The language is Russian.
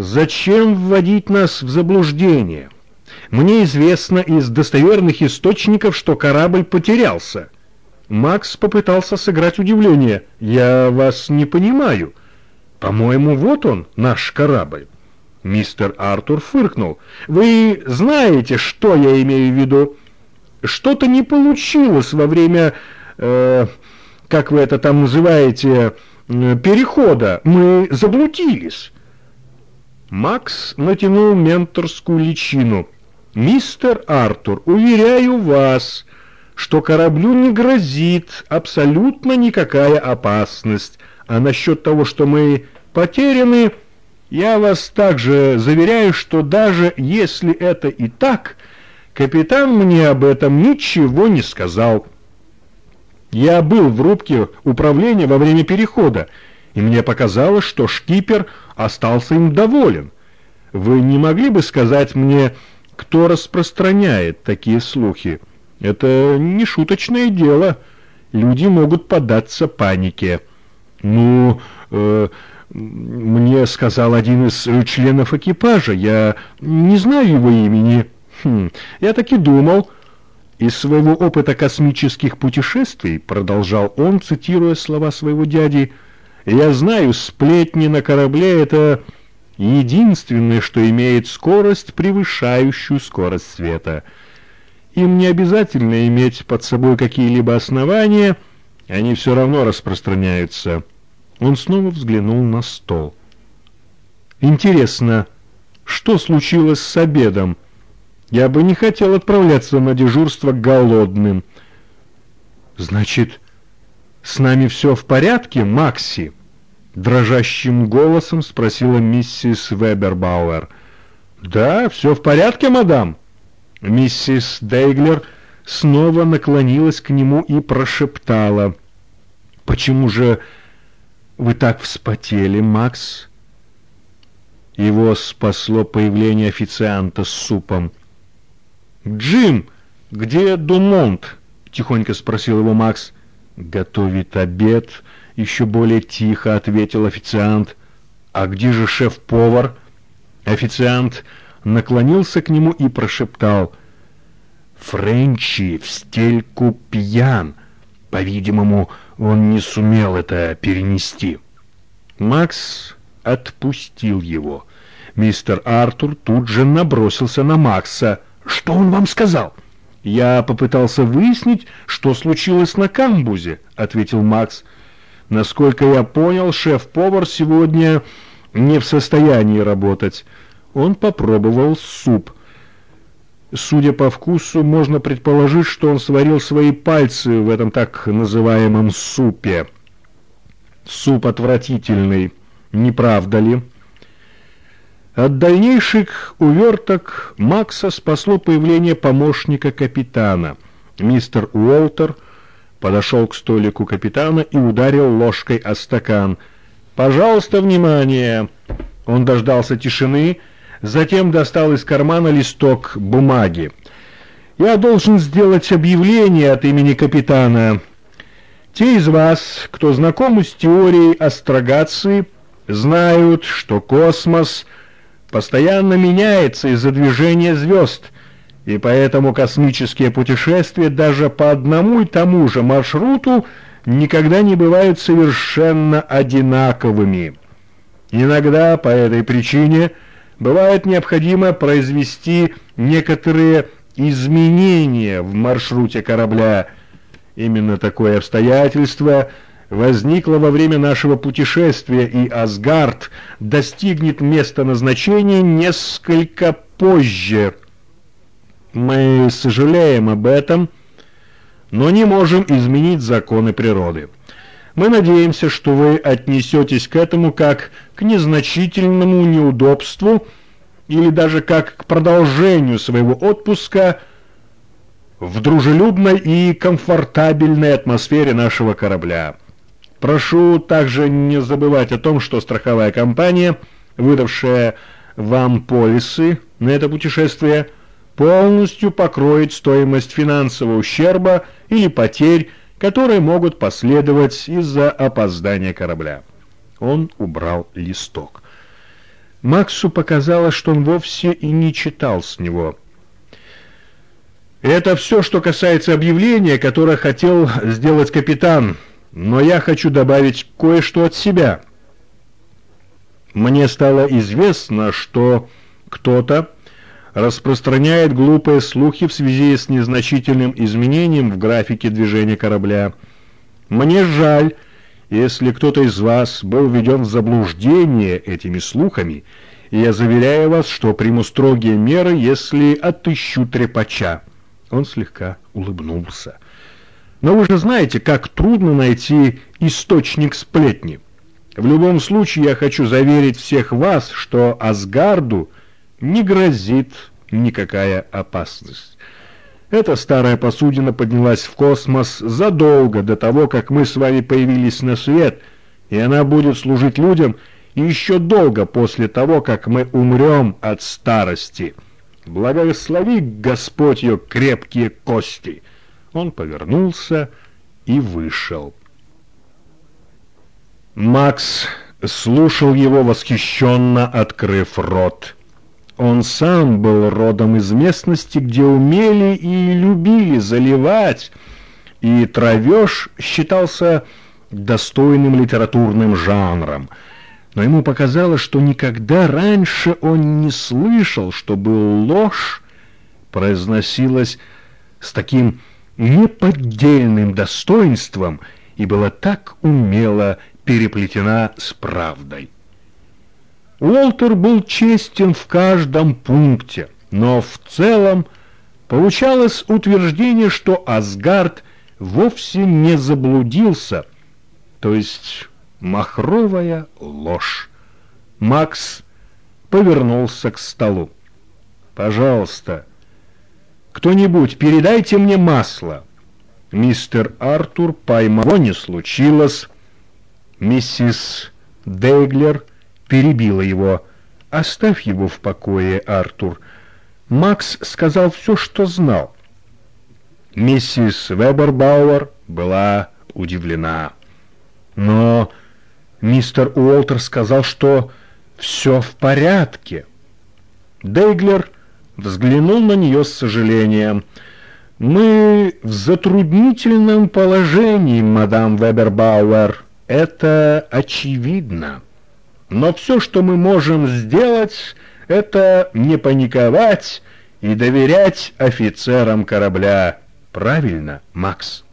Зачем вводить нас в заблуждение? Мне известно из достоверных источников, что корабль потерялся. Макс попытался сыграть удивление. Я вас не понимаю. По-моему, вот он, наш корабль. Мистер Артур фыркнул. Вы знаете, что я имею в виду? Что-то не получилось во время, э, как вы это там называете, э, перехода. Мы заблудились. Макс натянул менторскую личину. «Мистер Артур, уверяю вас, что кораблю не грозит абсолютно никакая опасность, а насчет того, что мы потеряны, я вас также заверяю, что даже если это и так, капитан мне об этом ничего не сказал. Я был в рубке управления во время перехода, и мне показалось, что шкипер остался им доволен. Вы не могли бы сказать мне, кто распространяет такие слухи? Это не шуточное дело. Люди могут поддаться панике. Ну, э, мне сказал один из членов экипажа. Я не знаю его имени. Хм, я так и думал. Из своего опыта космических путешествий, продолжал он, цитируя слова своего дяди, — я знаю, сплетни на корабле — это единственное, что имеет скорость, превышающую скорость света. Им не обязательно иметь под собой какие-либо основания, они все равно распространяются. Он снова взглянул на стол. Интересно, что случилось с обедом? Я бы не хотел отправляться на дежурство голодным. Значит, с нами все в порядке, Макси? Дрожащим голосом спросила миссис Вебербауэр. «Да, все в порядке, мадам?» Миссис Дейглер снова наклонилась к нему и прошептала. «Почему же вы так вспотели, Макс?» Его спасло появление официанта с супом. «Джим, где Думонт?» — тихонько спросил его Макс. «Готовит обед», еще более тихо ответил официант. «А где же шеф-повар?» Официант наклонился к нему и прошептал. «Френчи в стельку пьян. По-видимому, он не сумел это перенести». Макс отпустил его. Мистер Артур тут же набросился на Макса. «Что он вам сказал?» «Я попытался выяснить, что случилось на камбузе», — ответил Макс. Насколько я понял, шеф-повар сегодня не в состоянии работать. Он попробовал суп. Судя по вкусу, можно предположить, что он сварил свои пальцы в этом так называемом супе. Суп отвратительный, не правда ли? От дальнейших уверток Макса спасло появление помощника капитана. Мистер Уолтер – подошел к столику капитана и ударил ложкой о стакан. «Пожалуйста, внимание!» Он дождался тишины, затем достал из кармана листок бумаги. «Я должен сделать объявление от имени капитана. Те из вас, кто знакомы с теорией астрогации, знают, что космос постоянно меняется из-за движения звезд — и поэтому космические путешествия даже по одному и тому же маршруту никогда не бывают совершенно одинаковыми. Иногда по этой причине бывает необходимо произвести некоторые изменения в маршруте корабля. Именно такое обстоятельство возникло во время нашего путешествия, и Асгард достигнет места назначения несколько позже – мы сожалеем об этом, но не можем изменить законы природы. Мы надеемся, что вы отнесетесь к этому как к незначительному неудобству или даже как к продолжению своего отпуска в дружелюбной и комфортабельной атмосфере нашего корабля. Прошу также не забывать о том, что страховая компания, выдавшая вам полисы на это путешествие – полностью покроет стоимость финансового ущерба или потерь, которые могут последовать из-за опоздания корабля. Он убрал листок. Максу показалось, что он вовсе и не читал с него. «Это все, что касается объявления, которое хотел сделать капитан, но я хочу добавить кое-что от себя. Мне стало известно, что кто-то распространяет глупые слухи в связи с незначительным изменением в графике движения корабля. Мне жаль, если кто-то из вас был введен в заблуждение этими слухами, и я заверяю вас, что приму строгие меры, если отыщу трепача». Он слегка улыбнулся. «Но вы же знаете, как трудно найти источник сплетни. В любом случае я хочу заверить всех вас, что Асгарду не грозит никакая опасность». Эта старая посудина поднялась в космос задолго до того, как мы с вами появились на свет, и она будет служить людям еще долго после того, как мы умрем от старости. Благослови Господь ее крепкие кости!» Он повернулся и вышел. Макс слушал его восхищенно, открыв рот. Он сам был родом из местности, где умели и любили заливать, и травеж считался достойным литературным жанром. Но ему показалось, что никогда раньше он не слышал, чтобы ложь произносилась с таким неподдельным достоинством и была так умело переплетена с правдой. Уолтер был честен в каждом пункте, но в целом получалось утверждение, что Асгард вовсе не заблудился, то есть махровая ложь. Макс повернулся к столу. «Пожалуйста, кто-нибудь передайте мне масло». Мистер Артур поймал, не случилось. Миссис Дейглер перебила его. «Оставь его в покое, Артур». Макс сказал все, что знал. Миссис Вебербауэр была удивлена. Но мистер Уолтер сказал, что все в порядке. Дейглер взглянул на нее с сожалением. «Мы в затруднительном положении, мадам Вебербауэр. Это очевидно». Но все, что мы можем сделать, это не паниковать и доверять офицерам корабля. Правильно, Макс?